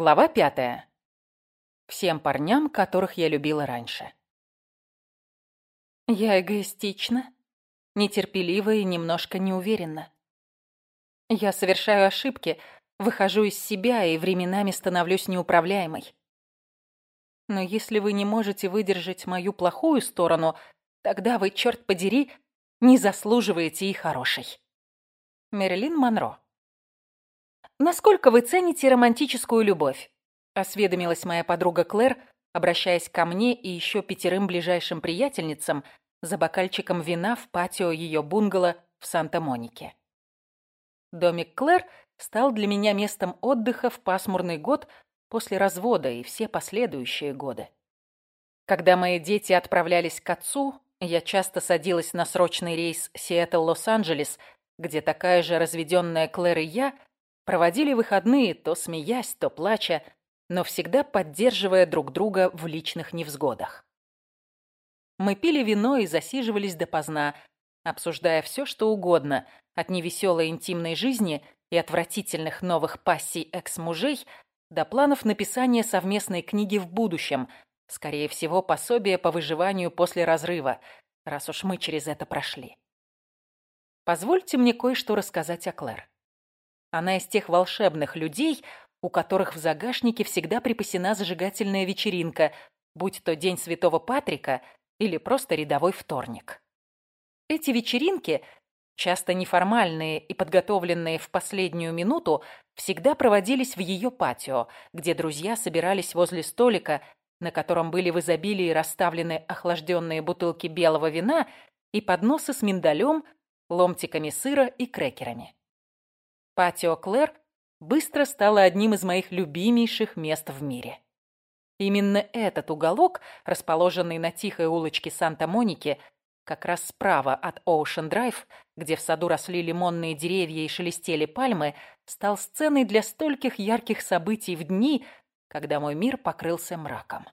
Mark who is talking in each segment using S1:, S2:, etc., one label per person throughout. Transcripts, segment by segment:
S1: Глава пятая. Всем парням, которых я любила раньше. Я эгоистична, нетерпелива и немножко неуверенна. Я совершаю ошибки, выхожу из себя и временами становлюсь неуправляемой. Но если вы не можете выдержать мою плохую сторону, тогда вы, черт подери, не заслуживаете и хорошей. Мерлин Монро. «Насколько вы цените романтическую любовь?» – осведомилась моя подруга Клэр, обращаясь ко мне и еще пятерым ближайшим приятельницам за бокальчиком вина в патио ее бунгало в Санта-Монике. Домик Клэр стал для меня местом отдыха в пасмурный год после развода и все последующие годы. Когда мои дети отправлялись к отцу, я часто садилась на срочный рейс Сиэтл-Лос-Анджелес, где такая же разведенная Клэр и я – Проводили выходные, то смеясь, то плача, но всегда поддерживая друг друга в личных невзгодах. Мы пили вино и засиживались допоздна, обсуждая все, что угодно, от невеселой интимной жизни и отвратительных новых пассий экс-мужей до планов написания совместной книги в будущем, скорее всего, пособие по выживанию после разрыва, раз уж мы через это прошли. Позвольте мне кое-что рассказать о Клэр. Она из тех волшебных людей, у которых в загашнике всегда припасена зажигательная вечеринка, будь то День Святого Патрика или просто рядовой вторник. Эти вечеринки, часто неформальные и подготовленные в последнюю минуту, всегда проводились в ее патио, где друзья собирались возле столика, на котором были в изобилии расставлены охлажденные бутылки белого вина и подносы с миндалем, ломтиками сыра и крекерами. Патио Клэр быстро стало одним из моих любимейших мест в мире. Именно этот уголок, расположенный на тихой улочке Санта-Моники, как раз справа от Оушен Драйв, где в саду росли лимонные деревья и шелестели пальмы, стал сценой для стольких ярких событий в дни, когда мой мир покрылся мраком.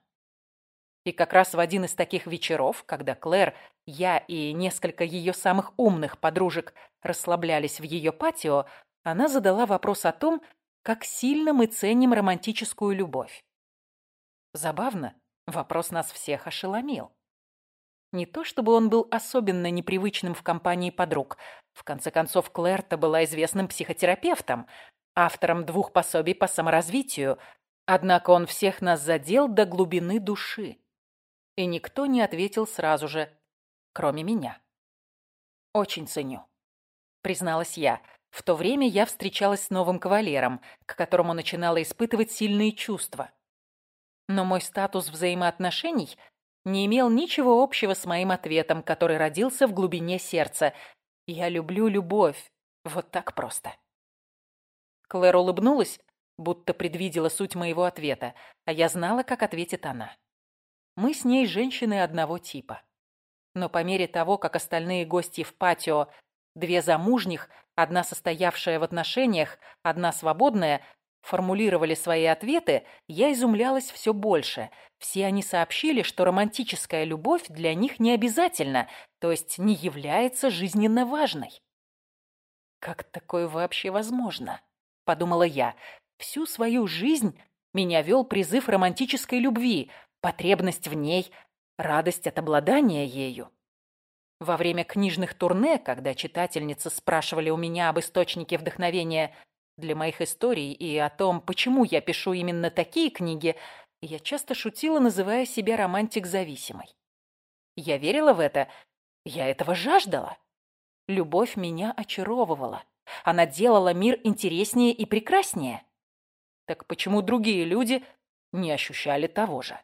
S1: И как раз в один из таких вечеров, когда Клэр, я и несколько ее самых умных подружек расслаблялись в ее патио, она задала вопрос о том, как сильно мы ценим романтическую любовь. Забавно, вопрос нас всех ошеломил. Не то чтобы он был особенно непривычным в компании подруг. В конце концов, Клэр-то была известным психотерапевтом, автором двух пособий по саморазвитию, однако он всех нас задел до глубины души. И никто не ответил сразу же, кроме меня. «Очень ценю», — призналась я, — в то время я встречалась с новым кавалером, к которому начинала испытывать сильные чувства. Но мой статус взаимоотношений не имел ничего общего с моим ответом, который родился в глубине сердца. «Я люблю любовь». Вот так просто. Клэр улыбнулась, будто предвидела суть моего ответа, а я знала, как ответит она. Мы с ней женщины одного типа. Но по мере того, как остальные гости в патио Две замужних, одна состоявшая в отношениях, одна свободная, формулировали свои ответы, я изумлялась все больше. Все они сообщили, что романтическая любовь для них не обязательна, то есть не является жизненно важной. «Как такое вообще возможно?» – подумала я. «Всю свою жизнь меня вел призыв романтической любви, потребность в ней, радость от обладания ею. Во время книжных турне, когда читательницы спрашивали у меня об источнике вдохновения для моих историй и о том, почему я пишу именно такие книги, я часто шутила, называя себя романтик-зависимой. Я верила в это, я этого жаждала. Любовь меня очаровывала. Она делала мир интереснее и прекраснее. Так почему другие люди не ощущали того же?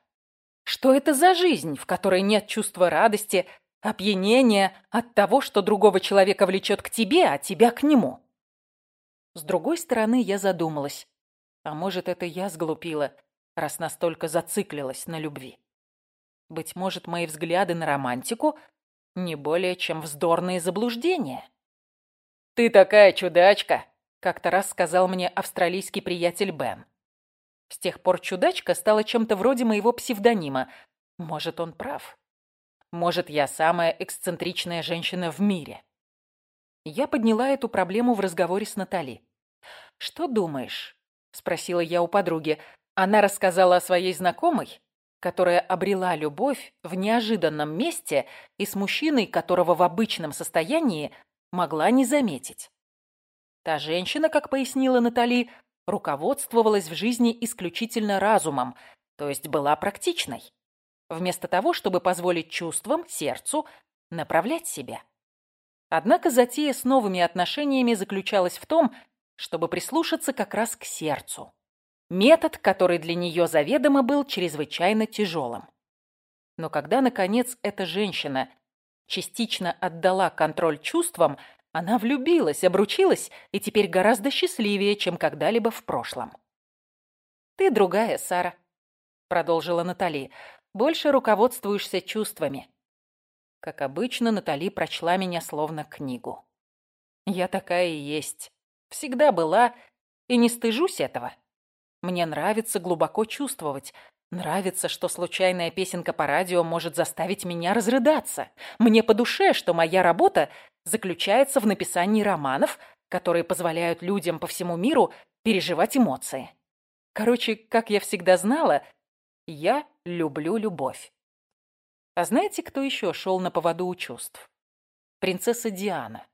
S1: Что это за жизнь, в которой нет чувства радости, Опьянение от того, что другого человека влечет к тебе, а тебя к нему. С другой стороны, я задумалась. А может, это я сглупила, раз настолько зациклилась на любви. Быть может, мои взгляды на романтику не более чем вздорные заблуждения. «Ты такая чудачка!» — как-то раз сказал мне австралийский приятель Бен. С тех пор чудачка стала чем-то вроде моего псевдонима. Может, он прав. Может, я самая эксцентричная женщина в мире. Я подняла эту проблему в разговоре с Натали. Что думаешь, — спросила я у подруги. Она рассказала о своей знакомой, которая обрела любовь в неожиданном месте и с мужчиной, которого в обычном состоянии могла не заметить. Та женщина, как пояснила Натали, руководствовалась в жизни исключительно разумом, то есть была практичной, вместо того, чтобы позволить чувствам, сердцу направлять себя. Однако затея с новыми отношениями заключалась в том, чтобы прислушаться как раз к сердцу. Метод, который для нее заведомо был чрезвычайно тяжелым. Но когда, наконец, эта женщина частично отдала контроль чувствам, она влюбилась, обручилась и теперь гораздо счастливее, чем когда-либо в прошлом. «Ты другая, Сара», — продолжила Натали. «Больше руководствуешься чувствами». Как обычно, Натали прочла меня словно книгу. «Я такая и есть. Всегда была и не стыжусь этого. Мне нравится глубоко чувствовать. Нравится, что случайная песенка по радио может заставить меня разрыдаться. Мне по душе, что моя работа заключается в написании романов, которые позволяют людям по всему миру переживать эмоции. Короче, как я всегда знала, я люблю любовь. А знаете, кто еще шел на поводу у чувств? Принцесса Диана.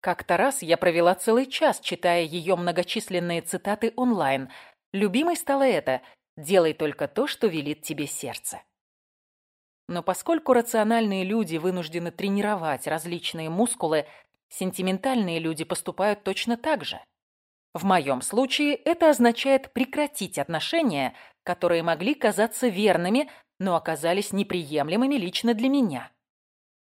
S1: Как-то раз я провела целый час, читая ее многочисленные цитаты онлайн. Любимой стало это «Делай только то, что велит тебе сердце». Но поскольку рациональные люди вынуждены тренировать различные мускулы, сентиментальные люди поступают точно так же. В моем случае это означает прекратить отношения, которые могли казаться верными, но оказались неприемлемыми лично для меня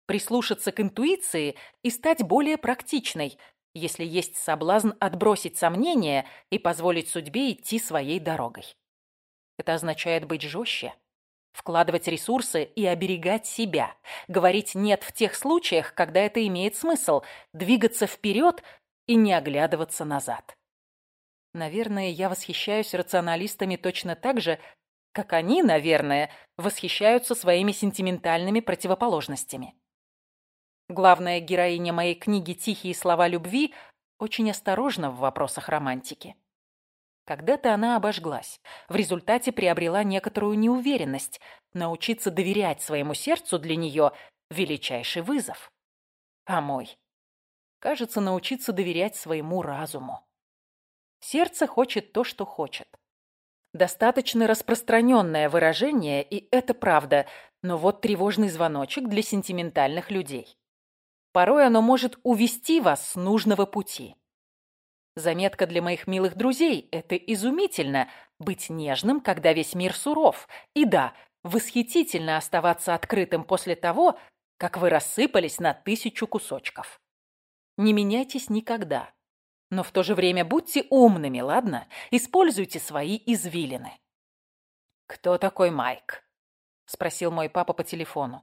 S1: прислушаться к интуиции и стать более практичной, если есть соблазн отбросить сомнения и позволить судьбе идти своей дорогой. Это означает быть жестче, вкладывать ресурсы и оберегать себя, говорить «нет» в тех случаях, когда это имеет смысл, двигаться вперед и не оглядываться назад. Наверное, я восхищаюсь рационалистами точно так же, как они, наверное, восхищаются своими сентиментальными противоположностями. Главная героиня моей книги «Тихие слова любви» очень осторожна в вопросах романтики. Когда-то она обожглась. В результате приобрела некоторую неуверенность. Научиться доверять своему сердцу для нее – величайший вызов. А мой? Кажется, научиться доверять своему разуму. Сердце хочет то, что хочет. Достаточно распространенное выражение, и это правда, но вот тревожный звоночек для сентиментальных людей. Порой оно может увести вас с нужного пути. Заметка для моих милых друзей – это изумительно – быть нежным, когда весь мир суров. И да, восхитительно оставаться открытым после того, как вы рассыпались на тысячу кусочков. Не меняйтесь никогда. Но в то же время будьте умными, ладно? Используйте свои извилины. «Кто такой Майк?» – спросил мой папа по телефону.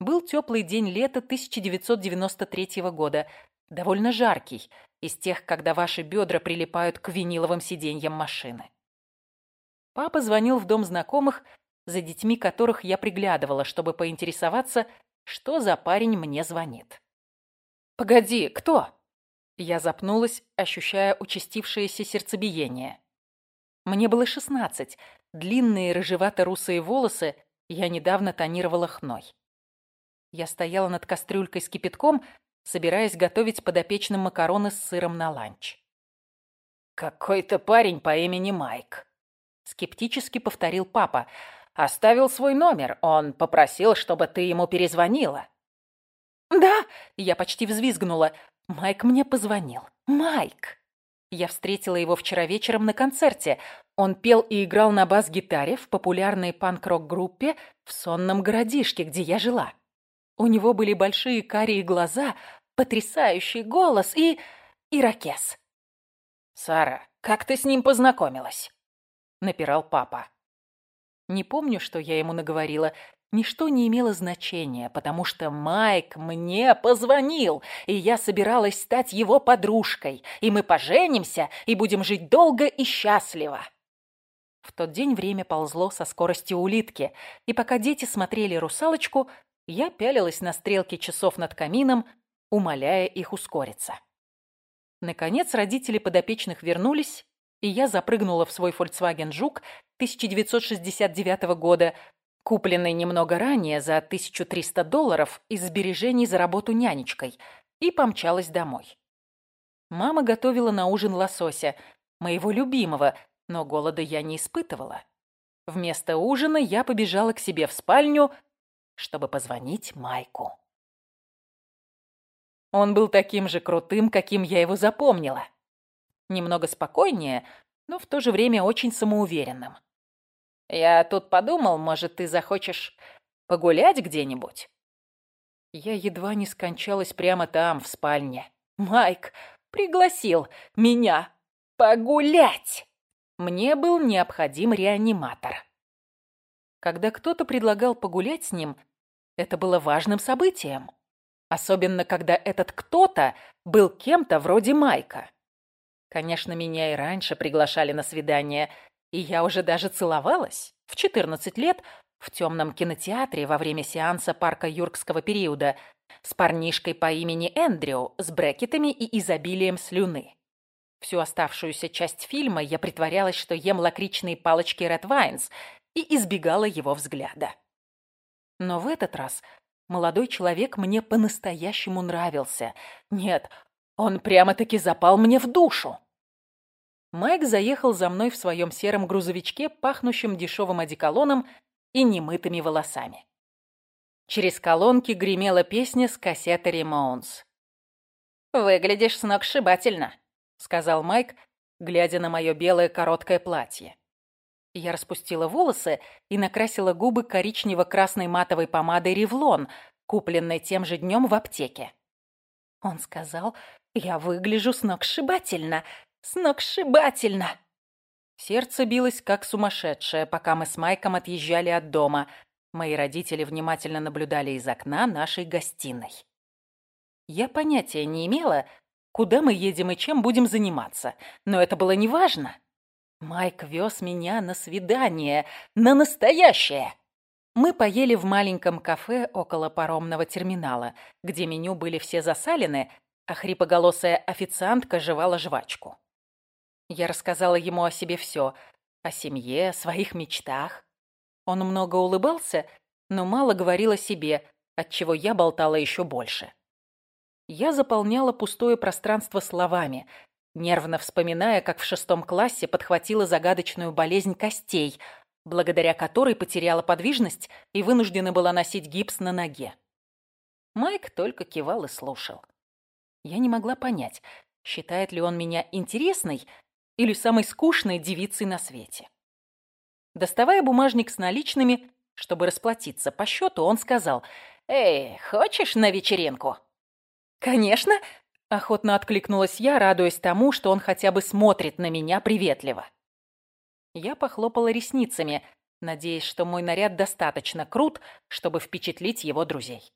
S1: Был теплый день лета 1993 года, довольно жаркий, из тех, когда ваши бедра прилипают к виниловым сиденьям машины. Папа звонил в дом знакомых, за детьми которых я приглядывала, чтобы поинтересоваться, что за парень мне звонит. «Погоди, кто?» Я запнулась, ощущая участившееся сердцебиение. Мне было шестнадцать, длинные рыжевато-русые волосы я недавно тонировала хной. Я стояла над кастрюлькой с кипятком, собираясь готовить подопечным макароны с сыром на ланч. «Какой-то парень по имени Майк», — скептически повторил папа. «Оставил свой номер. Он попросил, чтобы ты ему перезвонила». «Да!» — я почти взвизгнула. «Майк мне позвонил. Майк!» Я встретила его вчера вечером на концерте. Он пел и играл на бас-гитаре в популярной панк-рок-группе в сонном городишке, где я жила. У него были большие карие глаза, потрясающий голос и... ирокез. «Сара, как ты с ним познакомилась?» — напирал папа. Не помню, что я ему наговорила. Ничто не имело значения, потому что Майк мне позвонил, и я собиралась стать его подружкой, и мы поженимся и будем жить долго и счастливо. В тот день время ползло со скоростью улитки, и пока дети смотрели «Русалочку», я пялилась на стрелки часов над камином, умоляя их ускориться. Наконец родители подопечных вернулись, и я запрыгнула в свой Volkswagen Жук 1969 года, купленный немного ранее за 1300 долларов из сбережений за работу нянечкой, и помчалась домой. Мама готовила на ужин лосося, моего любимого, но голода я не испытывала. Вместо ужина я побежала к себе в спальню, чтобы позвонить Майку. Он был таким же крутым, каким я его запомнила. Немного спокойнее, но в то же время очень самоуверенным. «Я тут подумал, может, ты захочешь погулять где-нибудь?» Я едва не скончалась прямо там, в спальне. Майк пригласил меня погулять. Мне был необходим реаниматор. Когда кто-то предлагал погулять с ним, это было важным событием. Особенно, когда этот кто-то был кем-то вроде Майка. Конечно, меня и раньше приглашали на свидание, и я уже даже целовалась в 14 лет в темном кинотеатре во время сеанса парка юркского периода с парнишкой по имени Эндрю с брекетами и изобилием слюны. Всю оставшуюся часть фильма я притворялась, что ем лакричные палочки Red Vines и избегала его взгляда. Но в этот раз молодой человек мне по-настоящему нравился. Нет, он прямо-таки запал мне в душу. Майк заехал за мной в своем сером грузовичке, пахнущем дешевым одеколоном и немытыми волосами. Через колонки гремела песня с кассеты Ремоунс. «Выглядишь сногсшибательно», — сказал Майк, глядя на мое белое короткое платье. Я распустила волосы и накрасила губы коричнево-красной матовой помадой «Ревлон», купленной тем же днем в аптеке. Он сказал, я выгляжу сногсшибательно, сногсшибательно. Сердце билось как сумасшедшее, пока мы с Майком отъезжали от дома. Мои родители внимательно наблюдали из окна нашей гостиной. Я понятия не имела, куда мы едем и чем будем заниматься, но это было неважно. Майк вез меня на свидание, на настоящее. Мы поели в маленьком кафе около паромного терминала, где меню были все засалены, а хрипоголосая официантка жевала жвачку. Я рассказала ему о себе все, о семье, о своих мечтах. Он много улыбался, но мало говорил о себе, отчего я болтала еще больше. Я заполняла пустое пространство словами, нервно вспоминая, как в шестом классе подхватила загадочную болезнь костей, благодаря которой потеряла подвижность и вынуждена была носить гипс на ноге. Майк только кивал и слушал. Я не могла понять, считает ли он меня интересной или самой скучной девицей на свете. Доставая бумажник с наличными, чтобы расплатиться по счету, он сказал, «Эй, хочешь на вечеринку?» «Конечно!» – охотно откликнулась я, радуясь тому, что он хотя бы смотрит на меня приветливо. Я похлопала ресницами, надеясь, что мой наряд достаточно крут, чтобы впечатлить его друзей.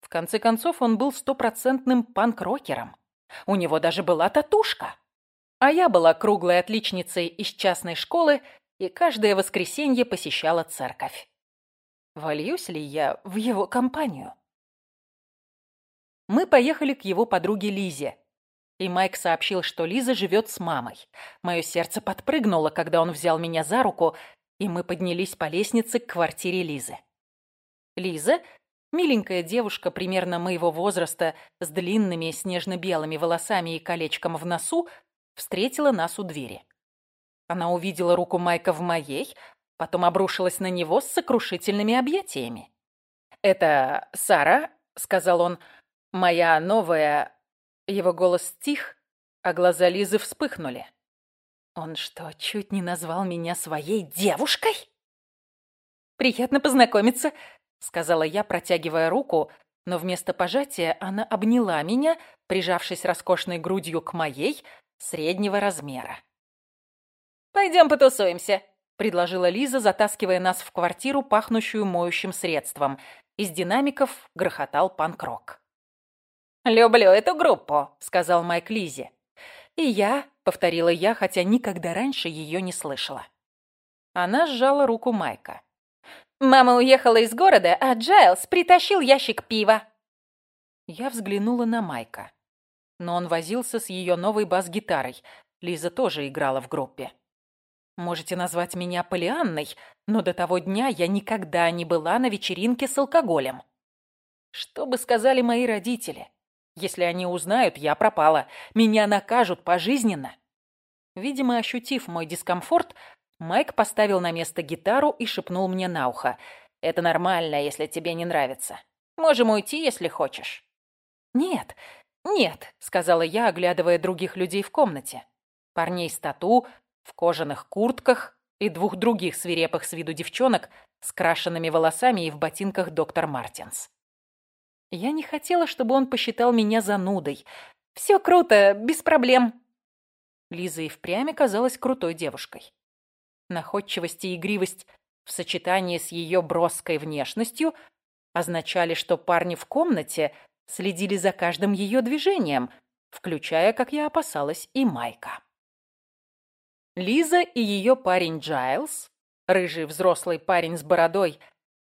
S1: В конце концов, он был стопроцентным панк-рокером. У него даже была татушка. А я была круглой отличницей из частной школы и каждое воскресенье посещала церковь. Вольюсь ли я в его компанию? Мы поехали к его подруге Лизе. И Майк сообщил, что Лиза живет с мамой. Мое сердце подпрыгнуло, когда он взял меня за руку, и мы поднялись по лестнице к квартире Лизы. Лиза, миленькая девушка примерно моего возраста, с длинными снежно-белыми волосами и колечком в носу, встретила нас у двери. Она увидела руку Майка в моей, потом обрушилась на него с сокрушительными объятиями. «Это Сара», — сказал он, — «моя новая...» Его голос стих, а глаза Лизы вспыхнули. «Он что, чуть не назвал меня своей девушкой?» «Приятно познакомиться», — сказала я, протягивая руку, но вместо пожатия она обняла меня, прижавшись роскошной грудью к моей, среднего размера. «Пойдем потусуемся», — предложила Лиза, затаскивая нас в квартиру, пахнущую моющим средством. Из динамиков грохотал панк-рок. «Люблю эту группу», — сказал Майк Лизе. «И я», — повторила я, хотя никогда раньше ее не слышала. Она сжала руку Майка. «Мама уехала из города, а Джайлз притащил ящик пива». Я взглянула на Майка но он возился с ее новой бас-гитарой. Лиза тоже играла в группе. Можете назвать меня Полианной, но до того дня я никогда не была на вечеринке с алкоголем. Что бы сказали мои родители? Если они узнают, я пропала. Меня накажут пожизненно. Видимо, ощутив мой дискомфорт, Майк поставил на место гитару и шепнул мне на ухо. «Это нормально, если тебе не нравится. Можем уйти, если хочешь». «Нет, нет», — сказала я, оглядывая других людей в комнате. Парней с тату, в кожаных куртках и двух других свирепых с виду девчонок с крашенными волосами и в ботинках доктор Мартинс. Я не хотела, чтобы он посчитал меня занудой. Все круто, без проблем. Лиза и впрямь казалась крутой девушкой. Находчивость и игривость в сочетании с ее броской внешностью означали, что парни в комнате следили за каждым ее движением, включая, как я опасалась, и Майка. Лиза и ее парень Джайлз, рыжий взрослый парень с бородой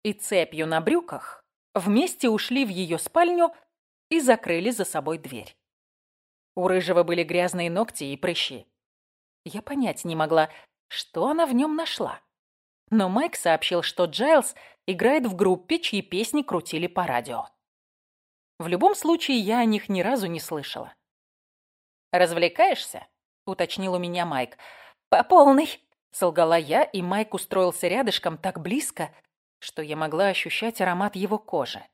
S1: и цепью на брюках, вместе ушли в ее спальню и закрыли за собой дверь. У рыжего были грязные ногти и прыщи. Я понять не могла, что она в нем нашла. Но Майк сообщил, что Джайлз играет в группе, чьи песни крутили по радио. В любом случае, я о них ни разу не слышала. «Развлекаешься?» — уточнил у меня Майк. «По полной!» — солгала я, и Майк устроился рядышком так близко, что я могла ощущать аромат его кожи.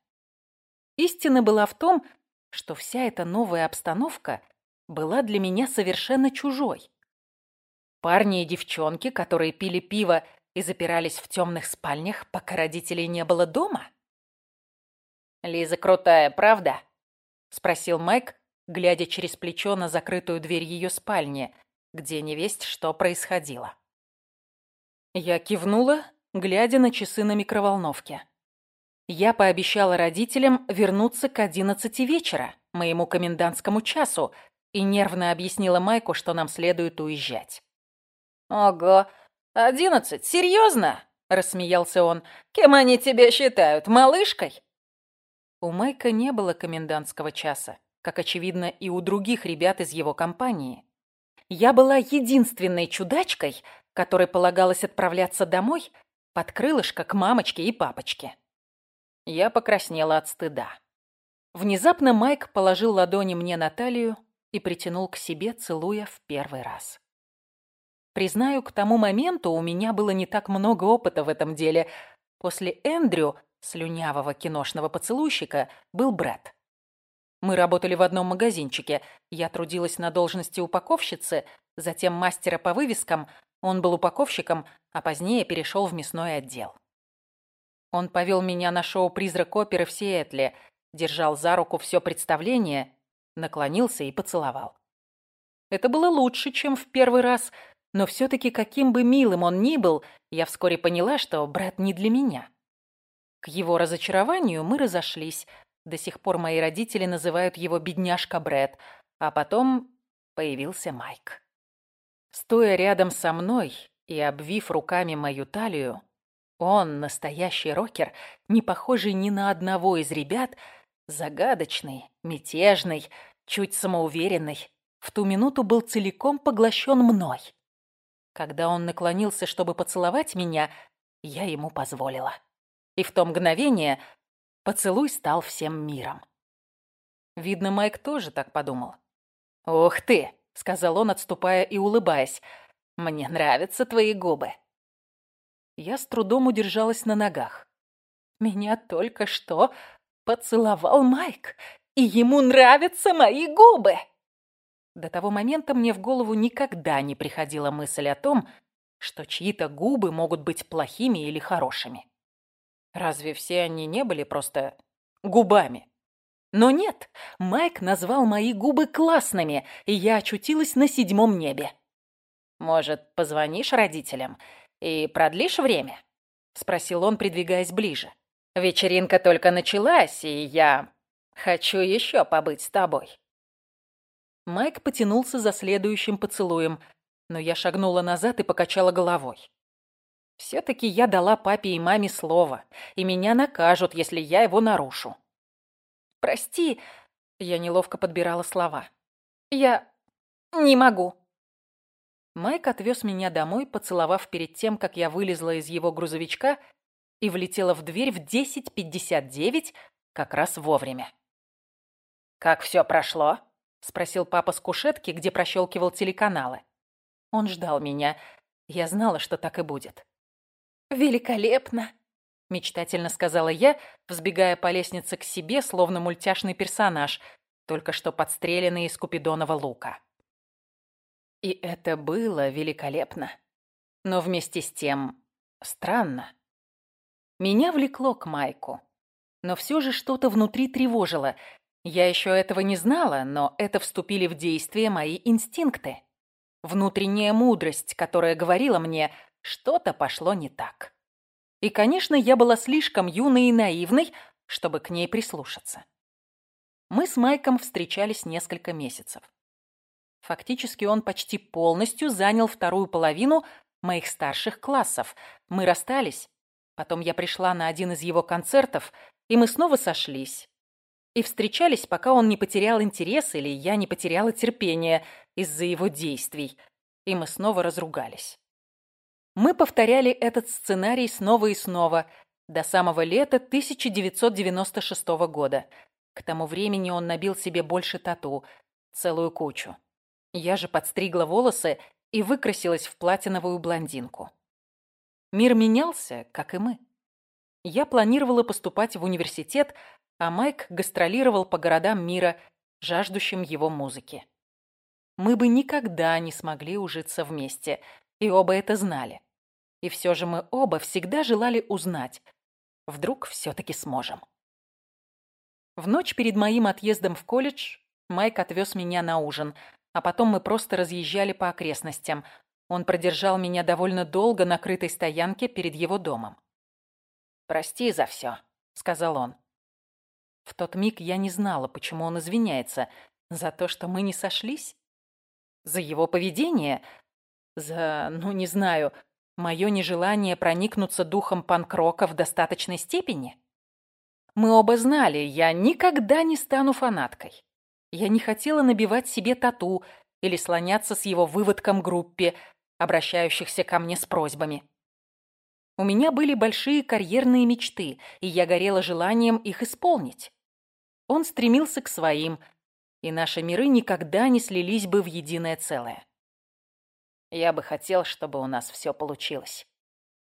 S1: Истина была в том, что вся эта новая обстановка была для меня совершенно чужой. Парни и девчонки, которые пили пиво и запирались в темных спальнях, пока родителей не было дома? «Лиза крутая, правда?» — спросил Майк, глядя через плечо на закрытую дверь ее спальни, где не весть, что происходило. Я кивнула, глядя на часы на микроволновке. Я пообещала родителям вернуться к одиннадцати вечера, моему комендантскому часу, и нервно объяснила Майку, что нам следует уезжать. «Ого, одиннадцать? Серьезно?» – рассмеялся он. «Кем они тебя считают, малышкой?» У Майка не было комендантского часа, как, очевидно, и у других ребят из его компании. Я была единственной чудачкой, которой полагалось отправляться домой под крылышко к мамочке и папочке. Я покраснела от стыда. Внезапно Майк положил ладони мне на талию и притянул к себе, целуя в первый раз. Признаю, к тому моменту у меня было не так много опыта в этом деле. После Эндрю, слюнявого киношного поцелуйщика, был Брэд. Мы работали в одном магазинчике. Я трудилась на должности упаковщицы, затем мастера по вывескам. Он был упаковщиком, а позднее перешел в мясной отдел. Он повел меня на шоу «Призрак оперы» в Сиэтле, держал за руку все представление, наклонился и поцеловал. Это было лучше, чем в первый раз, но все-таки каким бы милым он ни был, я вскоре поняла, что брат не для меня. К его разочарованию мы разошлись, до сих пор мои родители называют его бедняжка Брэд, а потом появился Майк. Стоя рядом со мной и обвив руками мою талию, он, настоящий рокер, не похожий ни на одного из ребят, загадочный, мятежный, чуть самоуверенный, в ту минуту был целиком поглощен мной. Когда он наклонился, чтобы поцеловать меня, я ему позволила. И в то мгновение Поцелуй стал всем миром. Видно, Майк тоже так подумал. «Ух ты!» — сказал он, отступая и улыбаясь. «Мне нравятся твои губы». Я с трудом удержалась на ногах. Меня только что поцеловал Майк, и ему нравятся мои губы. До того момента мне в голову никогда не приходила мысль о том, что чьи-то губы могут быть плохими или хорошими. Разве все они не были просто губами? Но нет, Майк назвал мои губы классными, и я очутилась на седьмом небе. «Может, позвонишь родителям и продлишь время?» — спросил он, придвигаясь ближе. «Вечеринка только началась, и я хочу еще побыть с тобой». Майк потянулся за следующим поцелуем, но я шагнула назад и покачала головой. Все-таки я дала папе и маме слово, и меня накажут, если я его нарушу. «Прости», — я неловко подбирала слова. «Я не могу». Майк отвез меня домой, поцеловав перед тем, как я вылезла из его грузовичка и влетела в дверь в 10.59, как раз вовремя.
S2: «Как все прошло?»
S1: — спросил папа с кушетки, где прощелкивал телеканалы. Он ждал меня. Я знала, что так и будет.
S2: «Великолепно!» — мечтательно сказала я, взбегая по лестнице к себе, словно мультяшный персонаж, только что подстреленный из купидонова лука.
S1: И это было великолепно. Но вместе с тем странно. Меня влекло к Майку. Но все же что-то внутри тревожило. Я еще этого не знала, но это вступили в действие мои инстинкты. Внутренняя мудрость, которая говорила мне, что-то пошло не так. И, конечно, я была слишком юной и наивной, чтобы к ней прислушаться. Мы с Майком встречались несколько месяцев. Фактически он почти полностью занял вторую половину моих старших классов. Мы расстались. Потом я пришла на один из его концертов, и мы снова сошлись. И встречались, пока он не потерял интерес или я не потеряла терпение из-за его действий. И мы снова разругались. Мы повторяли этот сценарий снова и снова до самого лета 1996 года. К тому времени он набил себе больше тату, целую кучу. Я же подстригла волосы и выкрасилась в платиновую блондинку. Мир менялся, как и мы. Я планировала поступать в университет, а Майк гастролировал по городам мира, жаждущим его музыки. Мы бы никогда не смогли ужиться вместе, и оба это знали. И все же мы оба всегда желали узнать. Вдруг все-таки сможем. В ночь перед моим отъездом в колледж Майк отвез меня на ужин, а потом мы просто разъезжали по окрестностям. Он продержал меня довольно долго на крытой стоянке перед его домом.
S2: «Прости за все», — сказал он.
S1: В тот миг я не знала, почему он извиняется. За то, что мы не сошлись? За его поведение? За, ну не знаю, мое нежелание проникнуться духом панк-рока в достаточной степени? Мы оба знали, я никогда не стану фанаткой. Я не хотела набивать себе тату или слоняться с его выводком группе, обращающихся ко мне с просьбами. У меня были большие карьерные мечты, и я горела желанием их исполнить. Он стремился к своим, и наши миры никогда не слились бы в единое целое.
S2: Я бы хотел, чтобы у нас все получилось.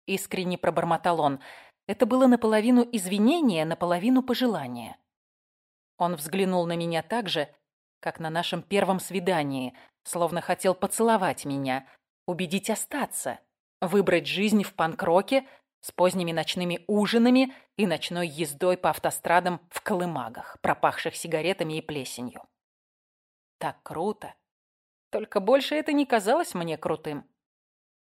S1: Искренне пробормотал он. Это было наполовину извинение, наполовину пожелание. Он взглянул на меня так же, как на нашем первом свидании, словно хотел поцеловать меня, убедить остаться, выбрать жизнь в панк-роке с поздними ночными ужинами и ночной ездой по автострадам в колымагах, пропахших сигаретами и плесенью. Так круто. Только больше это не казалось мне крутым.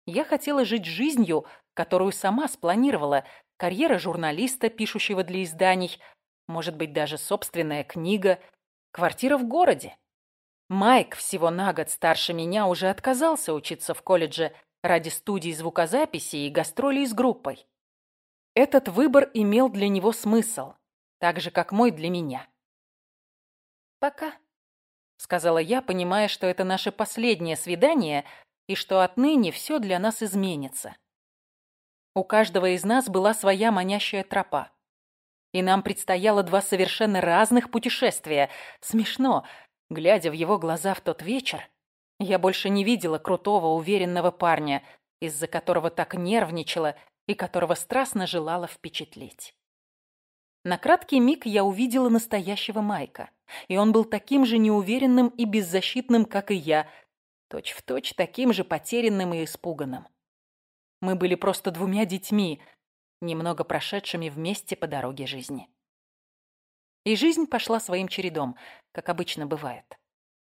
S1: Я хотела жить жизнью, которую сама спланировала, карьера журналиста, пишущего для изданий, может быть, даже собственная книга, квартира в городе. Майк, всего на год старше меня, уже отказался учиться в колледже ради студий звукозаписи и гастролей с группой. Этот выбор имел для него смысл, так же, как мой для меня. «Пока», — сказала я, понимая, что это наше последнее свидание и что отныне все для нас изменится. У каждого из нас была своя манящая тропа. И нам предстояло два совершенно разных путешествия. Смешно. Глядя в его глаза в тот вечер, я больше не видела крутого, уверенного парня, из-за которого так нервничала и которого страстно желала впечатлить. На краткий миг я увидела настоящего Майка, и он был таким же неуверенным и беззащитным, как и я, точь-в-точь точь таким же потерянным и испуганным. Мы были просто двумя детьми, немного прошедшими вместе по дороге жизни. И жизнь пошла своим чередом, как обычно бывает.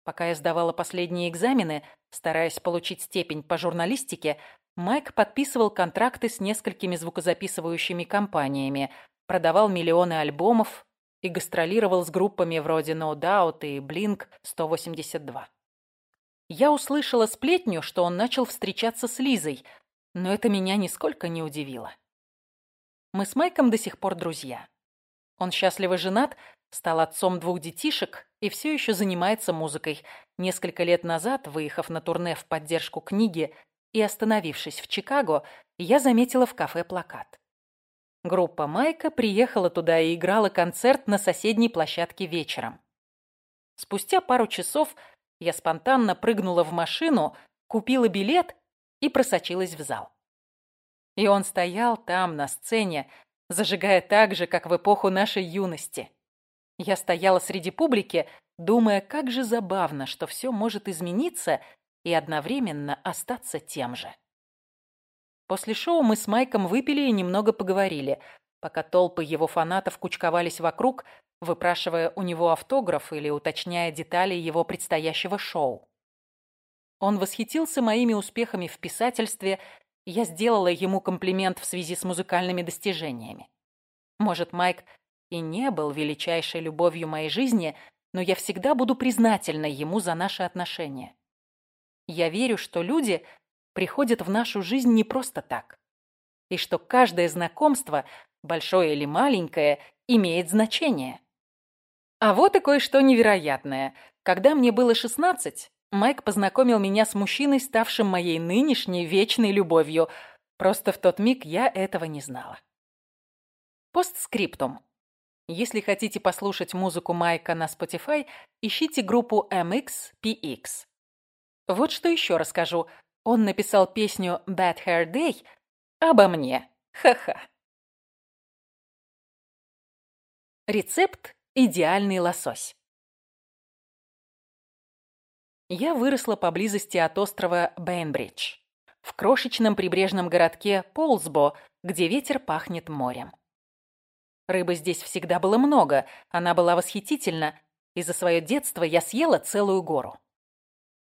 S1: Пока я сдавала последние экзамены, стараясь получить степень по журналистике, Майк подписывал контракты с несколькими звукозаписывающими компаниями, продавал миллионы альбомов и гастролировал с группами вроде No Doubt и Blink-182. Я услышала сплетню, что он начал встречаться с Лизой, но это меня нисколько не удивило. Мы с Майком до сих пор друзья. Он счастливо женат, стал отцом двух детишек и все еще занимается музыкой, Несколько лет назад, выехав на турне в поддержку книги и остановившись в Чикаго, я заметила в кафе плакат. Группа Майка приехала туда и играла концерт на соседней площадке вечером. Спустя пару часов я спонтанно прыгнула в машину, купила билет и просочилась в зал. И он стоял там, на сцене, зажигая так же, как в эпоху нашей юности. Я стояла среди публики, думая, как же забавно, что все может измениться и одновременно остаться тем же. После шоу мы с Майком выпили и немного поговорили, пока толпы его фанатов кучковались вокруг, выпрашивая у него автограф или уточняя детали его предстоящего шоу. Он восхитился моими успехами в писательстве я сделала ему комплимент в связи с музыкальными достижениями. Может, Майк и не был величайшей любовью моей жизни, но я всегда буду признательна ему за наши отношения. Я верю, что люди приходят в нашу жизнь не просто так, и что каждое знакомство, большое или маленькое, имеет значение. А вот и кое-что невероятное. Когда мне было 16, Майк познакомил меня с мужчиной, ставшим моей нынешней вечной любовью. Просто в тот миг я этого не знала. Постскриптум. Если хотите послушать музыку Майка на Spotify, ищите группу MXPX. Вот что еще расскажу. Он написал песню Bad Hair Day обо мне. Ха-ха. Рецепт «Идеальный лосось». Я выросла поблизости от острова Бейнбридж, в крошечном прибрежном городке Полсбо, где ветер пахнет морем. Рыбы здесь всегда было много, она была восхитительна, и за свое детство я съела целую гору.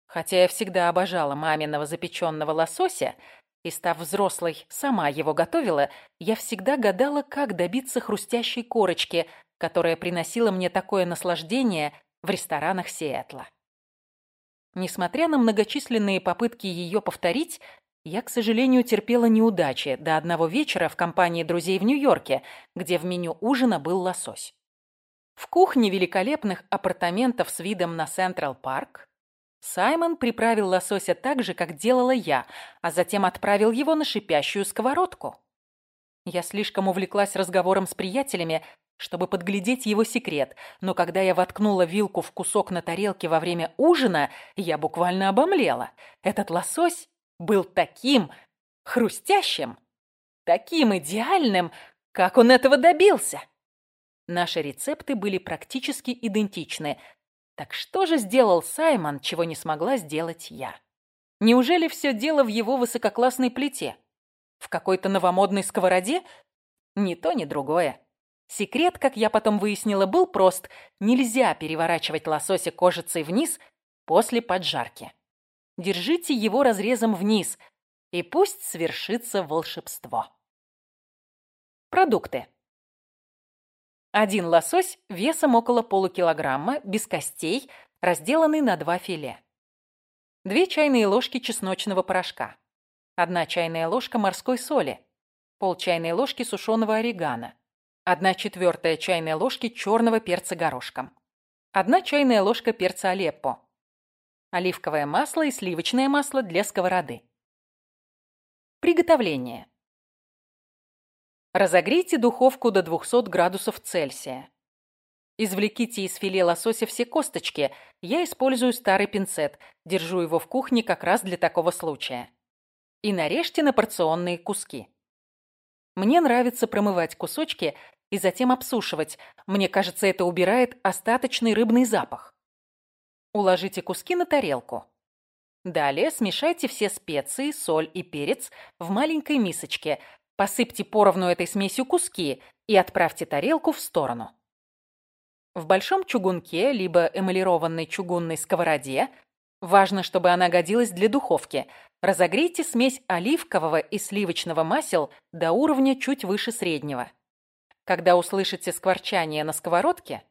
S1: Хотя я всегда обожала маминого запеченного лосося, и, став взрослой, сама его готовила, я всегда гадала, как добиться хрустящей корочки, которая приносила мне такое наслаждение в ресторанах Сиэтла. Несмотря на многочисленные попытки ее повторить, я, к сожалению, терпела неудачи до одного вечера в компании друзей в Нью-Йорке, где в меню ужина был лосось. В кухне великолепных апартаментов с видом на Централ Парк Саймон приправил лосося так же, как делала я, а затем отправил его на шипящую сковородку. Я слишком увлеклась разговором с приятелями, чтобы подглядеть его секрет, но когда я воткнула вилку в кусок на тарелке во время ужина, я буквально обомлела. Этот лосось был таким хрустящим, таким идеальным, как он этого добился. Наши рецепты были практически идентичны. Так что же сделал Саймон, чего не смогла сделать я? Неужели все дело в его высококлассной плите? В какой-то новомодной сковороде? Ни то, ни другое. Секрет, как я потом выяснила, был прост. Нельзя переворачивать лосося кожицей вниз после поджарки. Держите его разрезом вниз, и пусть свершится волшебство. Продукты. Один лосось весом около полукилограмма, без костей, разделанный на два филе. Две чайные ложки чесночного порошка. Одна чайная ложка морской соли. Пол чайной ложки сушеного орегано 1 четвертая чайной ложки черного перца горошком. 1 чайная ложка перца Алеппо. Оливковое масло и сливочное масло для сковороды. Приготовление. Разогрейте духовку до 200 градусов Цельсия. Извлеките из филе лосося все косточки. Я использую старый пинцет. Держу его в кухне как раз для такого случая. И нарежьте на порционные куски. Мне нравится промывать кусочки и затем обсушивать. Мне кажется, это убирает остаточный рыбный запах. Уложите куски на тарелку. Далее смешайте все специи, соль и перец в маленькой мисочке. Посыпьте поровну этой смесью куски и отправьте тарелку в сторону. В большом чугунке, либо эмалированной чугунной сковороде, важно, чтобы она годилась для духовки, разогрейте смесь оливкового и сливочного масел до уровня чуть выше среднего. Когда услышите скворчание на сковородке,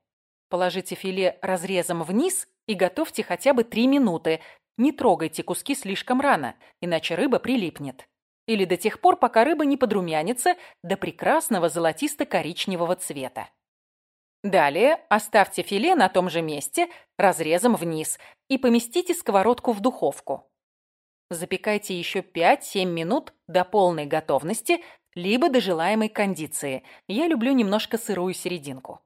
S1: положите филе разрезом вниз и готовьте хотя бы 3 минуты. Не трогайте куски слишком рано, иначе рыба прилипнет. Или до тех пор, пока рыба не подрумянится до прекрасного золотисто-коричневого цвета. Далее оставьте филе на том же месте, разрезом вниз, и поместите сковородку в духовку. Запекайте еще 5-7 минут до полной готовности, либо до желаемой кондиции. Я люблю немножко сырую серединку.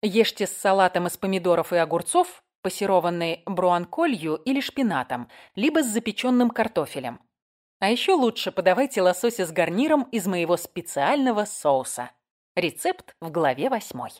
S1: Ешьте с салатом из помидоров и огурцов, пассерованной бруанколью или шпинатом, либо с запеченным картофелем. А еще лучше подавайте лосося с гарниром из моего специального соуса. Рецепт в главе восьмой.